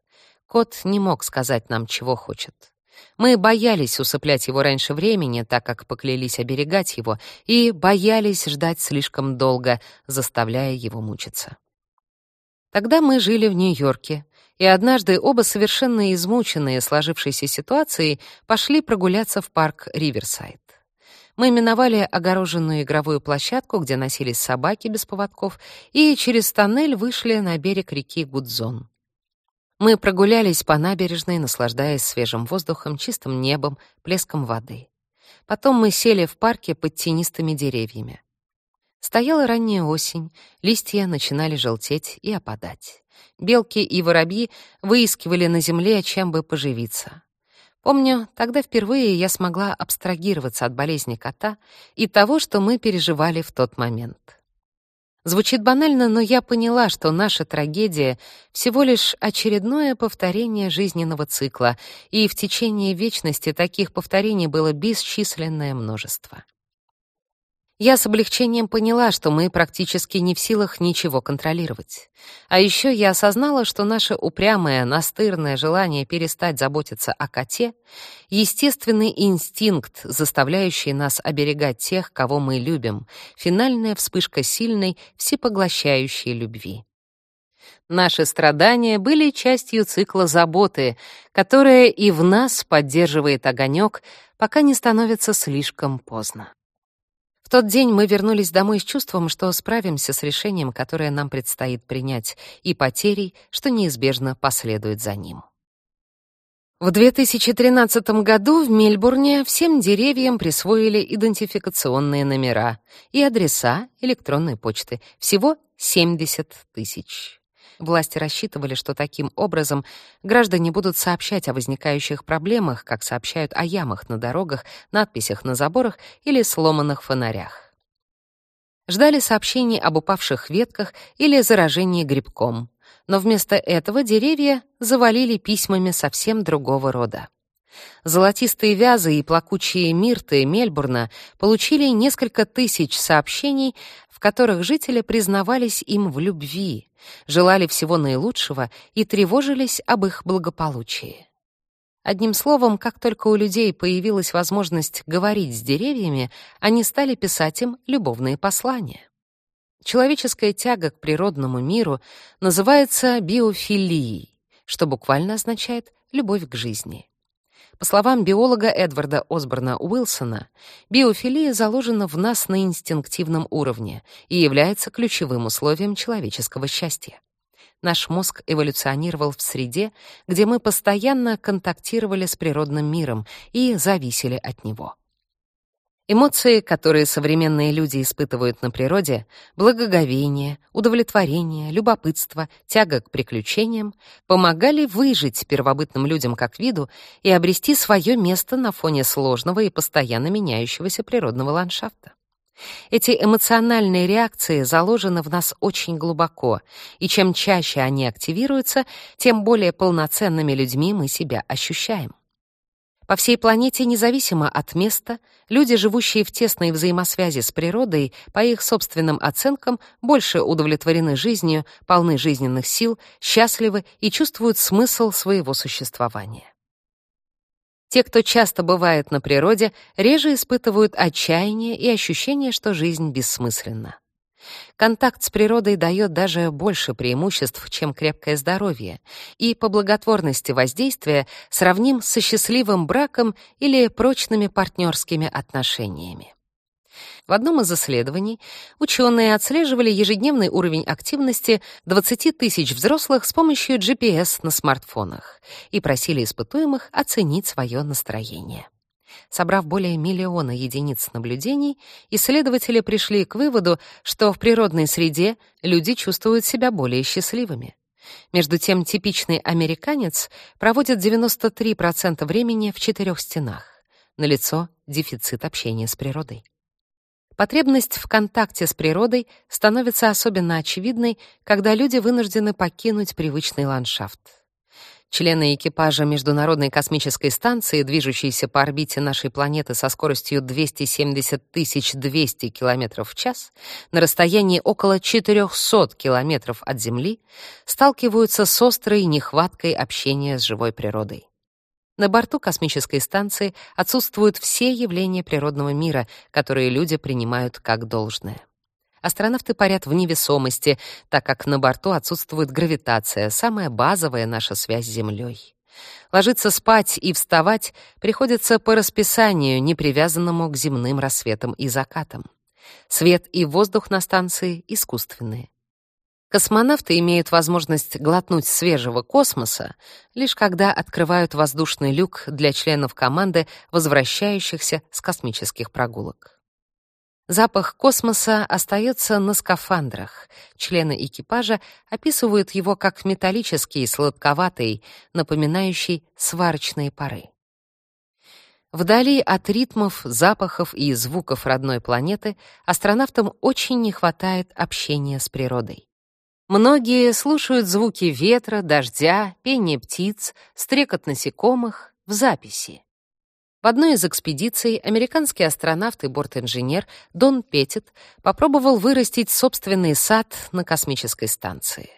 Кот не мог сказать нам, чего хочет. Мы боялись усыплять его раньше времени, так как поклялись оберегать его, и боялись ждать слишком долго, заставляя его мучиться. Тогда мы жили в Нью-Йорке, и однажды оба совершенно измученные сложившейся ситуацией пошли прогуляться в парк Риверсайд. Мы миновали огороженную игровую площадку, где носились собаки без поводков, и через тоннель вышли на берег реки Гудзон. Мы прогулялись по набережной, наслаждаясь свежим воздухом, чистым небом, плеском воды. Потом мы сели в парке под тенистыми деревьями. Стояла ранняя осень, листья начинали желтеть и опадать. Белки и воробьи выискивали на земле, чем бы поживиться. Помню, тогда впервые я смогла абстрагироваться от болезни кота и того, что мы переживали в тот момент. Звучит банально, но я поняла, что наша трагедия всего лишь очередное повторение жизненного цикла, и в течение вечности таких повторений было бесчисленное множество. Я с облегчением поняла, что мы практически не в силах ничего контролировать. А еще я осознала, что наше упрямое, настырное желание перестать заботиться о коте — естественный инстинкт, заставляющий нас оберегать тех, кого мы любим, финальная вспышка сильной, всепоглощающей любви. Наши страдания были частью цикла заботы, которая и в нас поддерживает огонек, пока не становится слишком поздно. Тот день мы вернулись домой с чувством, что справимся с решением, которое нам предстоит принять, и потерей, что неизбежно последует за ним. В 2013 году в Мельбурне всем деревьям присвоили идентификационные номера и адреса электронной почты. Всего 70 тысяч. Власти рассчитывали, что таким образом граждане будут сообщать о возникающих проблемах, как сообщают о ямах на дорогах, надписях на заборах или сломанных фонарях. Ждали сообщений об упавших ветках или заражении грибком. Но вместо этого деревья завалили письмами совсем другого рода. Золотистые вязы и плакучие мирты Мельбурна получили несколько тысяч сообщений, в которых жители признавались им в любви, желали всего наилучшего и тревожились об их благополучии. Одним словом, как только у людей появилась возможность говорить с деревьями, они стали писать им любовные послания. Человеческая тяга к природному миру называется биофилией, что буквально означает «любовь к жизни». По словам биолога Эдварда Осборна Уилсона, биофилия заложена в нас на инстинктивном уровне и является ключевым условием человеческого счастья. Наш мозг эволюционировал в среде, где мы постоянно контактировали с природным миром и зависели от него. Эмоции, которые современные люди испытывают на природе — благоговение, удовлетворение, любопытство, тяга к приключениям — помогали выжить первобытным людям как виду и обрести свое место на фоне сложного и постоянно меняющегося природного ландшафта. Эти эмоциональные реакции заложены в нас очень глубоко, и чем чаще они активируются, тем более полноценными людьми мы себя ощущаем. По всей планете, независимо от места, люди, живущие в тесной взаимосвязи с природой, по их собственным оценкам, больше удовлетворены жизнью, полны жизненных сил, счастливы и чувствуют смысл своего существования. Те, кто часто бывает на природе, реже испытывают отчаяние и ощущение, что жизнь бессмысленна. Контакт с природой дает даже больше преимуществ, чем крепкое здоровье, и по благотворности воздействия сравним со счастливым браком или прочными партнерскими отношениями. В одном из исследований ученые отслеживали ежедневный уровень активности 20 тысяч взрослых с помощью GPS на смартфонах и просили испытуемых оценить свое настроение. Собрав более миллиона единиц наблюдений, исследователи пришли к выводу, что в природной среде люди чувствуют себя более счастливыми. Между тем, типичный американец проводит 93% времени в четырех стенах. Налицо дефицит общения с природой. Потребность в контакте с природой становится особенно очевидной, когда люди вынуждены покинуть привычный ландшафт. Члены экипажа Международной космической станции, движущейся по орбите нашей планеты со скоростью 270 200 км в час, на расстоянии около 400 км от Земли, сталкиваются с острой нехваткой общения с живой природой. На борту космической станции отсутствуют все явления природного мира, которые люди принимают как должное. Астронавты парят в невесомости, так как на борту отсутствует гравитация, самая базовая наша связь с Землей. Ложиться спать и вставать приходится по расписанию, не привязанному к земным рассветам и закатам. Свет и воздух на станции искусственные. Космонавты имеют возможность глотнуть свежего космоса лишь когда открывают воздушный люк для членов команды, возвращающихся с космических прогулок. Запах космоса остается на скафандрах. Члены экипажа описывают его как металлический, сладковатый, напоминающий сварочные пары. Вдали от ритмов, запахов и звуков родной планеты астронавтам очень не хватает общения с природой. Многие слушают звуки ветра, дождя, пение птиц, стрекот насекомых в записи. В одной из экспедиций американский астронавт и бортинженер Дон Петтит попробовал вырастить собственный сад на космической станции.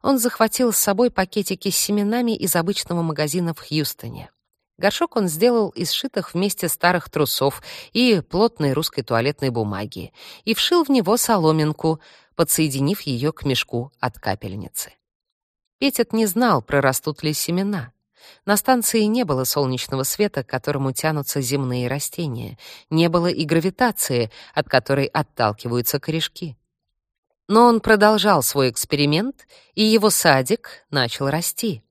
Он захватил с собой пакетики с семенами из обычного магазина в Хьюстоне. Горшок он сделал из сшитых вместе старых трусов и плотной русской туалетной бумаги и вшил в него соломинку, подсоединив ее к мешку от капельницы. Петит не знал, прорастут ли семена. На станции не было солнечного света, к которому тянутся земные растения, не было и гравитации, от которой отталкиваются корешки. Но он продолжал свой эксперимент, и его садик начал расти.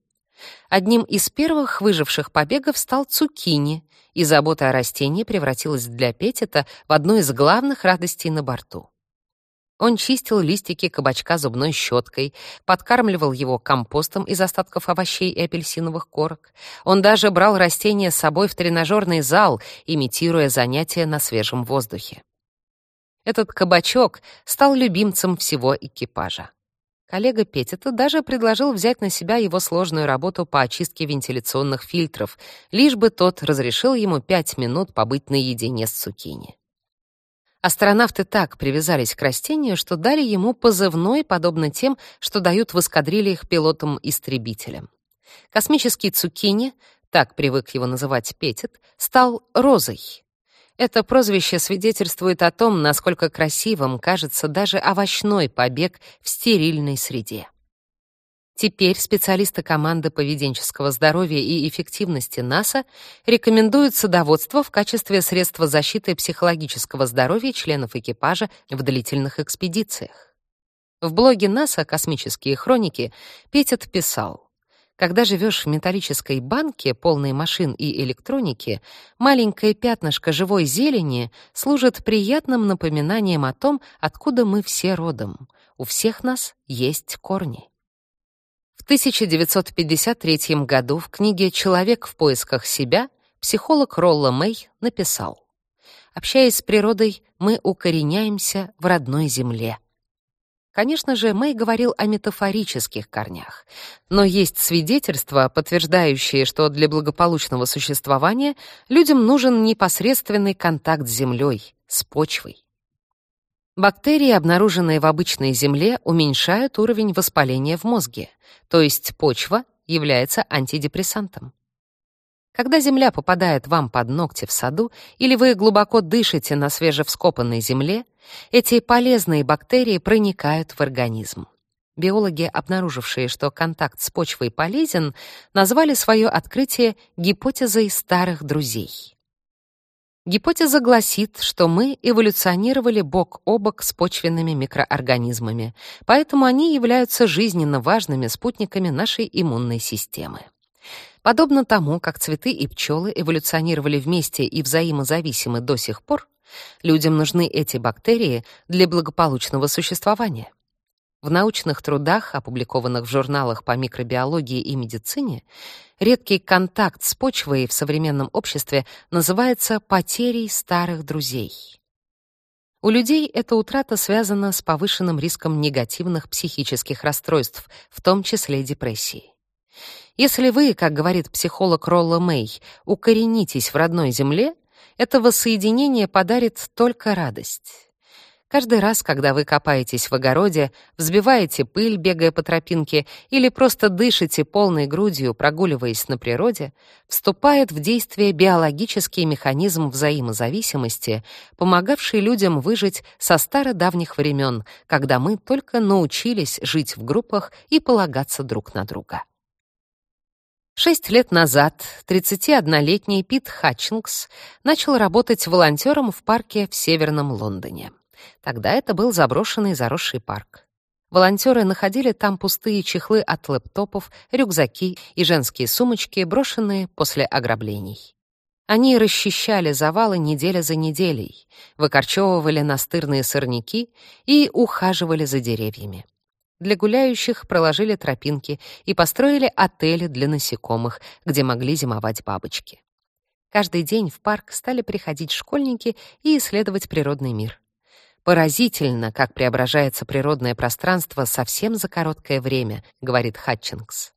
Одним из первых выживших побегов стал цукини, и забота о растении превратилась для Петита в одну из главных радостей на борту. Он чистил листики кабачка зубной щеткой, подкармливал его компостом из остатков овощей и апельсиновых корок. Он даже брал растения с собой в тренажерный зал, имитируя занятия на свежем воздухе. Этот кабачок стал любимцем всего экипажа. Коллега Петита даже предложил взять на себя его сложную работу по очистке вентиляционных фильтров, лишь бы тот разрешил ему пять минут побыть наедине с цукини. Астронавты так привязались к растению, что дали ему позывной, подобно тем, что дают в эскадрильях пилотам-истребителям. Космический цукини, так привык его называть Петит, стал розой. Это прозвище свидетельствует о том, насколько красивым кажется даже овощной побег в стерильной среде. Теперь специалисты команды поведенческого здоровья и эффективности НАСА рекомендуют садоводство в качестве средства защиты психологического здоровья членов экипажа в длительных экспедициях. В блоге НАСА «Космические хроники» Петят писал, «Когда живешь в металлической банке, полной машин и электроники, маленькое пятнышко живой зелени служит приятным напоминанием о том, откуда мы все родом. У всех нас есть корни». В 1953 году в книге «Человек в поисках себя» психолог Ролла Мэй написал «Общаясь с природой, мы укореняемся в родной земле». Конечно же, Мэй говорил о метафорических корнях, но есть свидетельства, подтверждающие, что для благополучного существования людям нужен непосредственный контакт с землей, с почвой. Бактерии, обнаруженные в обычной земле, уменьшают уровень воспаления в мозге, то есть почва является антидепрессантом. Когда земля попадает вам под ногти в саду или вы глубоко дышите на свежевскопанной земле, эти полезные бактерии проникают в организм. Биологи, обнаружившие, что контакт с почвой полезен, назвали свое открытие гипотезой старых друзей. Гипотеза гласит, что мы эволюционировали бок о бок с почвенными микроорганизмами, поэтому они являются жизненно важными спутниками нашей иммунной системы. Подобно тому, как цветы и пчелы эволюционировали вместе и взаимозависимы до сих пор, людям нужны эти бактерии для благополучного существования. В научных трудах, опубликованных в журналах по микробиологии и медицине, редкий контакт с почвой в современном обществе называется потерей старых друзей. У людей эта утрата связана с повышенным риском негативных психических расстройств, в том числе депрессии. Если вы, как говорит психолог Ролла Мэй, укоренитесь в родной земле, это воссоединение подарит только радость. Каждый раз, когда вы копаетесь в огороде, взбиваете пыль, бегая по тропинке, или просто дышите полной грудью, прогуливаясь на природе, вступает в действие биологический механизм взаимозависимости, помогавший людям выжить со стародавних времен, когда мы только научились жить в группах и полагаться друг на друга. Шесть лет назад 31-летний Пит Хатчингс начал работать волонтером в парке в Северном Лондоне. Тогда это был заброшенный заросший парк. Волонтеры находили там пустые чехлы от лэптопов, рюкзаки и женские сумочки, брошенные после ограблений. Они расчищали завалы неделя за неделей, выкорчевывали настырные сорняки и ухаживали за деревьями. Для гуляющих проложили тропинки и построили отели для насекомых, где могли зимовать бабочки. Каждый день в парк стали приходить школьники и исследовать природный мир. Поразительно, как преображается природное пространство совсем за короткое время, говорит Хатчингс.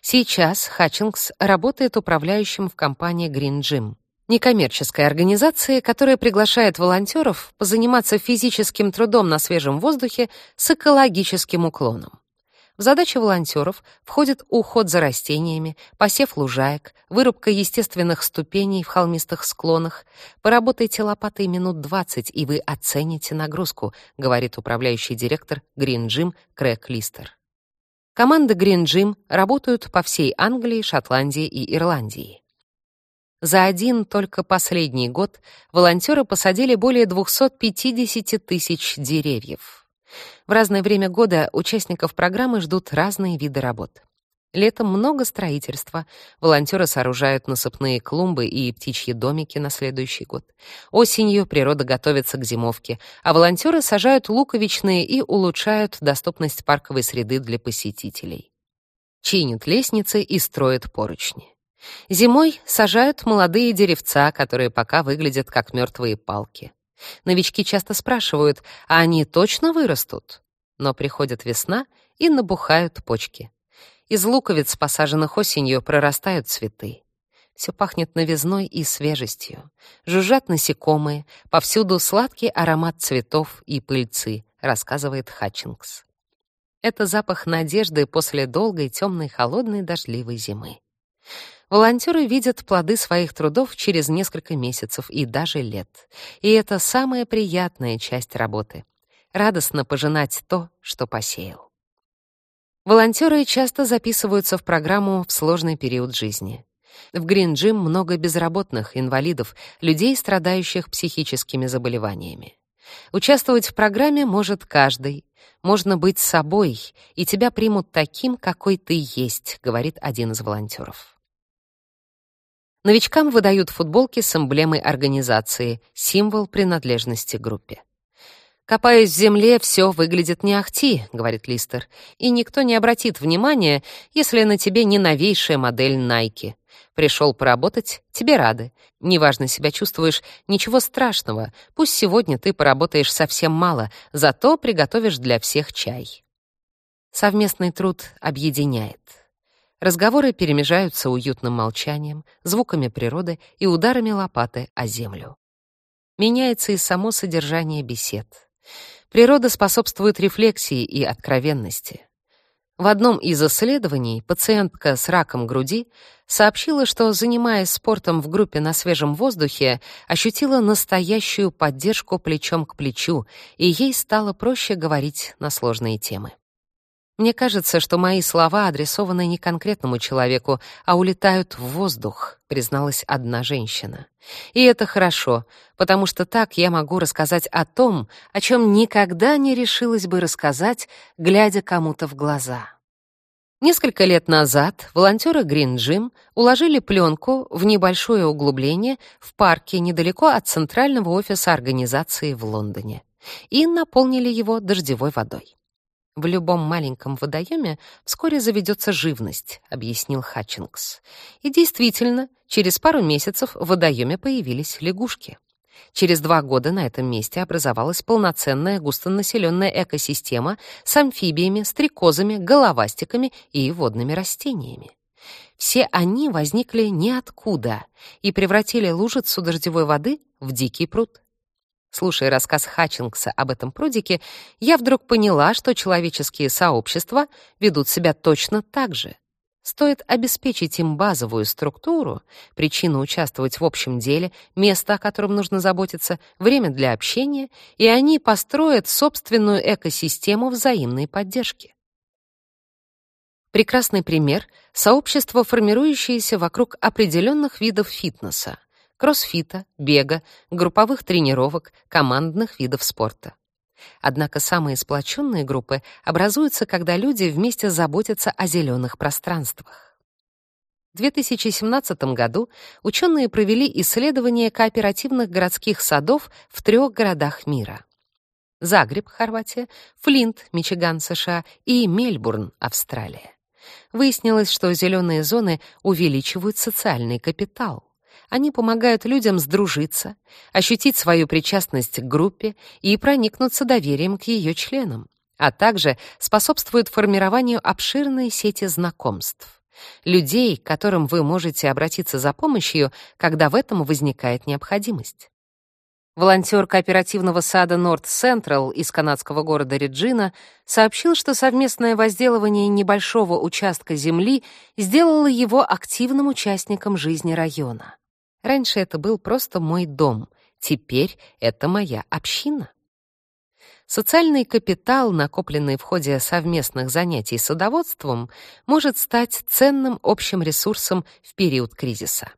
Сейчас Хатчингс работает управляющим в компании Green Gym. некоммерческая организация, которая приглашает волонтеров позаниматься физическим трудом на свежем воздухе с экологическим уклоном. В задачи волонтеров входит уход за растениями, посев лужаек, вырубка естественных ступеней в холмистых склонах. Поработайте лопатой минут 20, и вы оцените нагрузку, говорит управляющий директор Green Gym Крэг Листер. Команды Green Gym работают по всей Англии, Шотландии и Ирландии. За один только последний год волонтеры посадили более 250 тысяч деревьев. В разное время года участников программы ждут разные виды работ. Летом много строительства. Волонтеры сооружают насыпные клумбы и птичьи домики на следующий год. Осенью природа готовится к зимовке, а волонтеры сажают луковичные и улучшают доступность парковой среды для посетителей. Чинят лестницы и строят поручни. Зимой сажают молодые деревца, которые пока выглядят как мертвые палки. Новички часто спрашивают, а они точно вырастут? Но приходит весна, и набухают почки. Из луковиц, посаженных осенью, прорастают цветы. Все пахнет новизной и свежестью. Жужжат насекомые, повсюду сладкий аромат цветов и пыльцы, рассказывает Хатчингс. Это запах надежды после долгой, темной, холодной, дождливой зимы. Волонтеры видят плоды своих трудов через несколько месяцев и даже лет. И это самая приятная часть работы. Радостно пожинать то, что посеял. Волонтеры часто записываются в программу в сложный период жизни. В Gym много безработных, инвалидов, людей, страдающих психическими заболеваниями. Участвовать в программе может каждый. Можно быть собой, и тебя примут таким, какой ты есть, говорит один из волонтеров. Новичкам выдают футболки с эмблемой организации, символ принадлежности группе. «Копаясь в земле, все выглядит не ахти», — говорит Листер, «и никто не обратит внимания, если на тебе не новейшая модель Nike. Пришел поработать, тебе рады. Неважно себя чувствуешь, ничего страшного. Пусть сегодня ты поработаешь совсем мало, зато приготовишь для всех чай». Совместный труд объединяет. Разговоры перемежаются уютным молчанием, звуками природы и ударами лопаты о землю. Меняется и само содержание бесед. Природа способствует рефлексии и откровенности. В одном из исследований пациентка с раком груди сообщила, что, занимаясь спортом в группе на свежем воздухе, ощутила настоящую поддержку плечом к плечу, и ей стало проще говорить на сложные темы. Мне кажется, что мои слова адресованы не конкретному человеку, а улетают в воздух, призналась одна женщина. И это хорошо, потому что так я могу рассказать о том, о чем никогда не решилась бы рассказать, глядя кому-то в глаза. Несколько лет назад волонтеры Green Gym уложили пленку в небольшое углубление в парке недалеко от центрального офиса организации в Лондоне и наполнили его дождевой водой. В любом маленьком водоеме вскоре заведется живность, объяснил Хатчингс. И действительно, через пару месяцев в водоеме появились лягушки. Через два года на этом месте образовалась полноценная густонаселенная экосистема с амфибиями, стрекозами, головастиками и водными растениями. Все они возникли ниоткуда и превратили лужицу дождевой воды в дикий пруд. Слушая рассказ Хатчингса об этом прудике, я вдруг поняла, что человеческие сообщества ведут себя точно так же. Стоит обеспечить им базовую структуру, причину участвовать в общем деле, место, о котором нужно заботиться, время для общения, и они построят собственную экосистему взаимной поддержки. Прекрасный пример — сообщество, формирующееся вокруг определенных видов фитнеса кроссфита, бега, групповых тренировок, командных видов спорта. Однако самые сплоченные группы образуются, когда люди вместе заботятся о зеленых пространствах. В 2017 году ученые провели исследование кооперативных городских садов в трех городах мира. Загреб, Хорватия, Флинт, Мичиган, США и Мельбурн, Австралия. Выяснилось, что зеленые зоны увеличивают социальный капитал. Они помогают людям сдружиться, ощутить свою причастность к группе и проникнуться доверием к ее членам, а также способствуют формированию обширной сети знакомств. людей, к которым вы можете обратиться за помощью, когда в этом возникает необходимость. Волонтер кооперативного сада Норт Централ из канадского города Реджина сообщил, что совместное возделывание небольшого участка земли сделало его активным участником жизни района. Раньше это был просто мой дом, теперь это моя община. Социальный капитал, накопленный в ходе совместных занятий садоводством, может стать ценным общим ресурсом в период кризиса.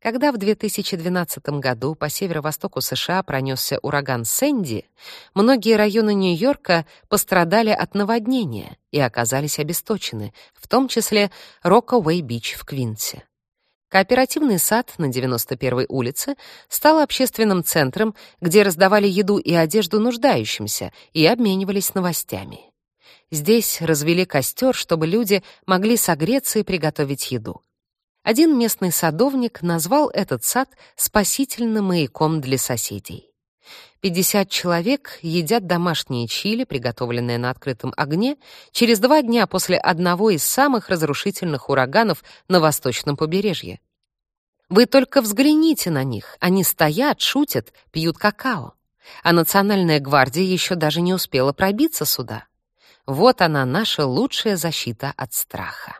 Когда в 2012 году по северо-востоку США пронесся ураган Сэнди, многие районы Нью-Йорка пострадали от наводнения и оказались обесточены, в том числе Рокауэй-Бич в Квинсе. Кооперативный сад на 91-й улице стал общественным центром, где раздавали еду и одежду нуждающимся и обменивались новостями. Здесь развели костер, чтобы люди могли согреться и приготовить еду. Один местный садовник назвал этот сад спасительным маяком для соседей. 50 человек едят домашние чили, приготовленные на открытом огне, через два дня после одного из самых разрушительных ураганов на восточном побережье. Вы только взгляните на них. Они стоят, шутят, пьют какао. А Национальная гвардия еще даже не успела пробиться сюда. Вот она, наша лучшая защита от страха.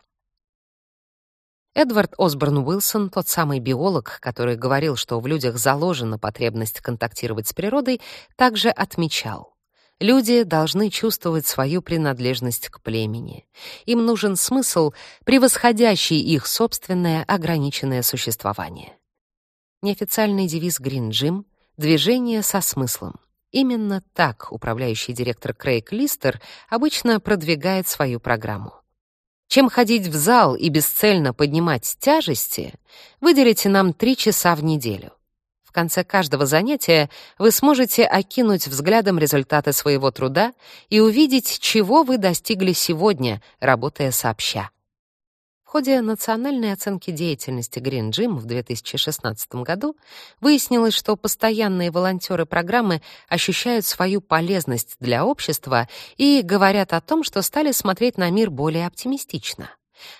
Эдвард Осборн Уилсон, тот самый биолог, который говорил, что в людях заложена потребность контактировать с природой, также отмечал: Люди должны чувствовать свою принадлежность к племени. Им нужен смысл, превосходящий их собственное ограниченное существование. Неофициальный девиз Green Gym — движение со смыслом. Именно так управляющий директор Крейг Листер обычно продвигает свою программу. Чем ходить в зал и бесцельно поднимать тяжести, выделите нам три часа в неделю. В конце каждого занятия вы сможете окинуть взглядом результаты своего труда и увидеть, чего вы достигли сегодня, работая сообща ходе национальной оценки деятельности Green Gym в 2016 году выяснилось, что постоянные волонтеры программы ощущают свою полезность для общества и говорят о том, что стали смотреть на мир более оптимистично.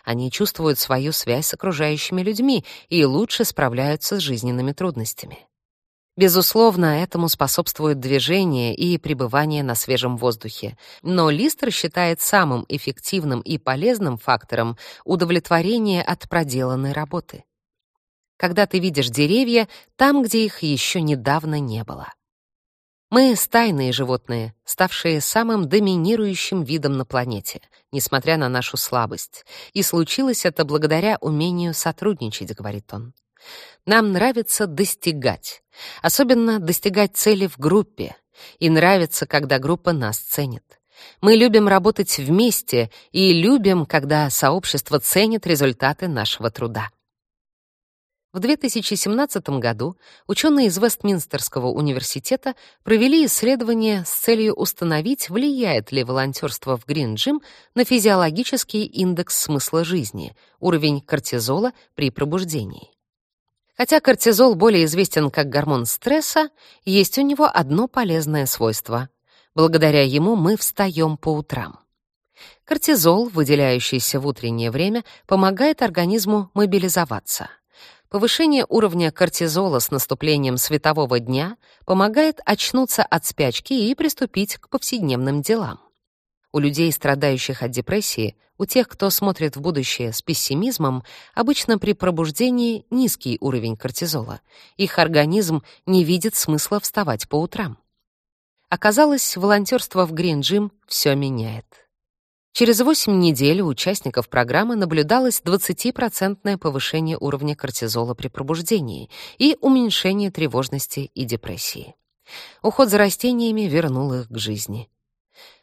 Они чувствуют свою связь с окружающими людьми и лучше справляются с жизненными трудностями. Безусловно, этому способствует движение и пребывание на свежем воздухе. Но Листер считает самым эффективным и полезным фактором удовлетворение от проделанной работы. Когда ты видишь деревья там, где их еще недавно не было. Мы — стайные животные, ставшие самым доминирующим видом на планете, несмотря на нашу слабость. И случилось это благодаря умению сотрудничать, говорит он. Нам нравится достигать, особенно достигать цели в группе, и нравится, когда группа нас ценит. Мы любим работать вместе и любим, когда сообщество ценит результаты нашего труда. В 2017 году ученые из Вестминстерского университета провели исследование с целью установить, влияет ли волонтерство в Green Gym на физиологический индекс смысла жизни, уровень кортизола при пробуждении. Хотя кортизол более известен как гормон стресса, есть у него одно полезное свойство. Благодаря ему мы встаем по утрам. Кортизол, выделяющийся в утреннее время, помогает организму мобилизоваться. Повышение уровня кортизола с наступлением светового дня помогает очнуться от спячки и приступить к повседневным делам. У людей, страдающих от депрессии, у тех, кто смотрит в будущее с пессимизмом, обычно при пробуждении низкий уровень кортизола. Их организм не видит смысла вставать по утрам. Оказалось, волонтерство в Green Gym все меняет. Через 8 недель у участников программы наблюдалось 20% повышение уровня кортизола при пробуждении и уменьшение тревожности и депрессии. Уход за растениями вернул их к жизни.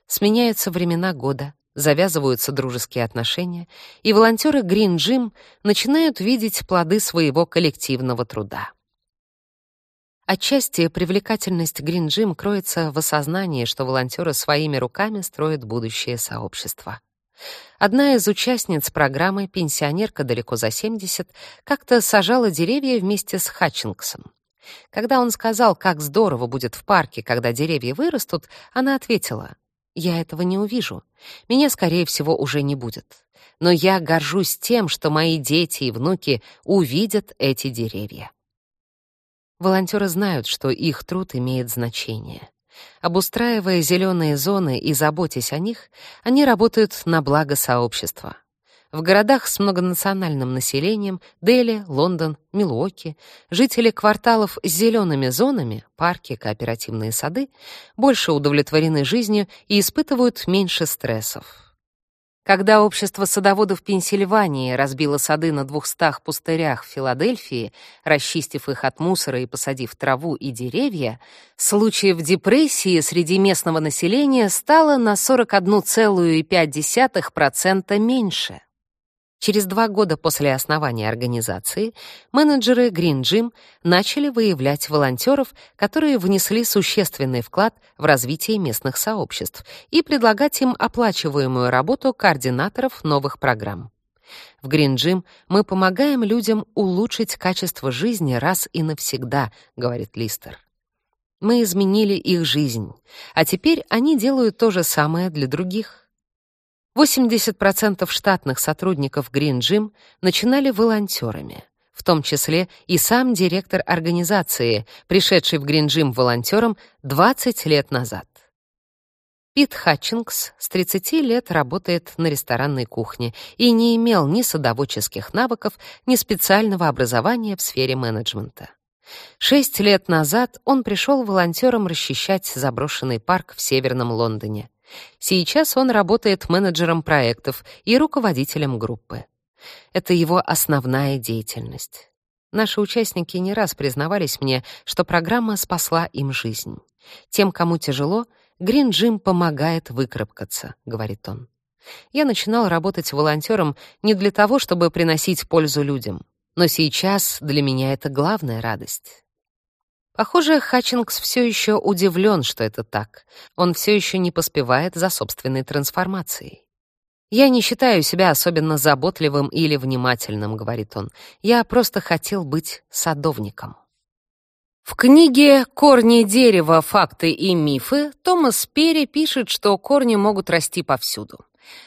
Сменяются времена года, завязываются дружеские отношения, и волонтеры Green Gym начинают видеть плоды своего коллективного труда. Отчасти привлекательность Gym кроется в осознании, что волонтеры своими руками строят будущее сообщества. Одна из участниц программы, пенсионерка далеко за 70, как-то сажала деревья вместе с Хатчингсом. Когда он сказал, как здорово будет в парке, когда деревья вырастут, она ответила: Я этого не увижу. Меня, скорее всего, уже не будет. Но я горжусь тем, что мои дети и внуки увидят эти деревья. Волонтеры знают, что их труд имеет значение. Обустраивая зеленые зоны и заботясь о них, они работают на благо сообщества. В городах с многонациональным населением — Дели, Лондон, Милуоки — жители кварталов с зелеными зонами, парки, кооперативные сады, больше удовлетворены жизнью и испытывают меньше стрессов. Когда общество садоводов Пенсильвании разбило сады на двухстах пустырях в Филадельфии, расчистив их от мусора и посадив траву и деревья, случаев депрессии среди местного населения стало на 41,5% меньше. Через два года после основания организации менеджеры Green Gym начали выявлять волонтеров, которые внесли существенный вклад в развитие местных сообществ, и предлагать им оплачиваемую работу координаторов новых программ. В Green Gym мы помогаем людям улучшить качество жизни раз и навсегда, говорит Листер. Мы изменили их жизнь, а теперь они делают то же самое для других. 80% штатных сотрудников Green Gym начинали волонтерами, в том числе и сам директор организации, пришедший в Green Gym волонтером 20 лет назад. Пит Хатчингс с 30 лет работает на ресторанной кухне и не имел ни садоводческих навыков, ни специального образования в сфере менеджмента. Шесть лет назад он пришел волонтером расчищать заброшенный парк в Северном Лондоне. Сейчас он работает менеджером проектов и руководителем группы. Это его основная деятельность. Наши участники не раз признавались мне, что программа спасла им жизнь. Тем, кому тяжело, Green Gym помогает выкарабкаться, говорит он. Я начинал работать волонтером не для того, чтобы приносить пользу людям, но сейчас для меня это главная радость. Похоже, Хатчингс все еще удивлен, что это так. Он все еще не поспевает за собственной трансформацией. «Я не считаю себя особенно заботливым или внимательным», — говорит он. «Я просто хотел быть садовником». В книге «Корни дерева. Факты и мифы» Томас Перри пишет, что корни могут расти повсюду.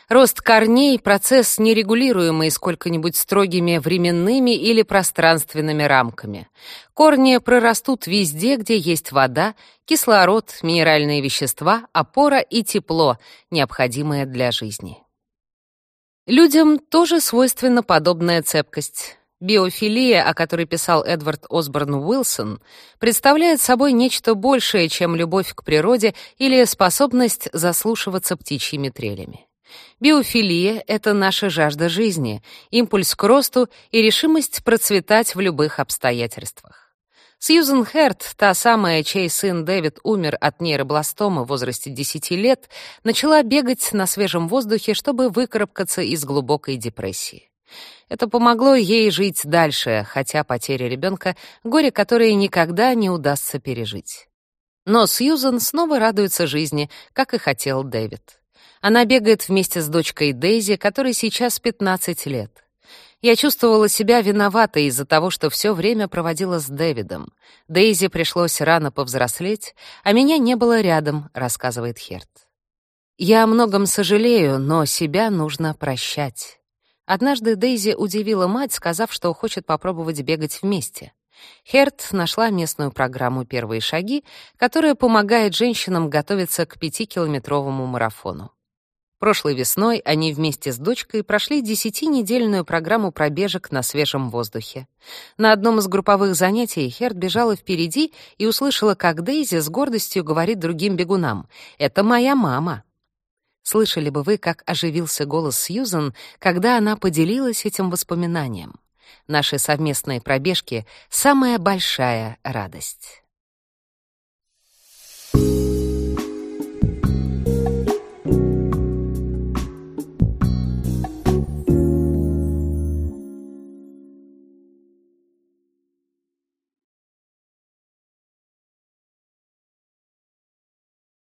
Рост корней — процесс, нерегулируемый сколько-нибудь строгими временными или пространственными рамками. Корни прорастут везде, где есть вода, кислород, минеральные вещества, опора и тепло, необходимое для жизни. Людям тоже свойственна подобная цепкость. Биофилия, о которой писал Эдвард Осборн Уилсон, представляет собой нечто большее, чем любовь к природе или способность заслушиваться птичьими трелями. Биофилия — это наша жажда жизни, импульс к росту и решимость процветать в любых обстоятельствах. Сьюзен Херт, та самая, чей сын Дэвид умер от нейробластома в возрасте 10 лет, начала бегать на свежем воздухе, чтобы выкарабкаться из глубокой депрессии. Это помогло ей жить дальше, хотя потеря ребенка — горе, которое никогда не удастся пережить. Но Сьюзен снова радуется жизни, как и хотел Дэвид. Она бегает вместе с дочкой Дейзи, которой сейчас 15 лет. Я чувствовала себя виноватой из-за того, что все время проводила с Дэвидом. Дейзи пришлось рано повзрослеть, а меня не было рядом, рассказывает Херт. Я о многом сожалею, но себя нужно прощать. Однажды Дейзи удивила мать, сказав, что хочет попробовать бегать вместе. Херт нашла местную программу «Первые шаги», которая помогает женщинам готовиться к пятикилометровому марафону. Прошлой весной они вместе с дочкой прошли десятинедельную программу пробежек на свежем воздухе. На одном из групповых занятий Херт бежала впереди и услышала, как Дейзи с гордостью говорит другим бегунам «Это моя мама». Слышали бы вы, как оживился голос Сьюзен, когда она поделилась этим воспоминанием. Наши совместные пробежки — самая большая радость.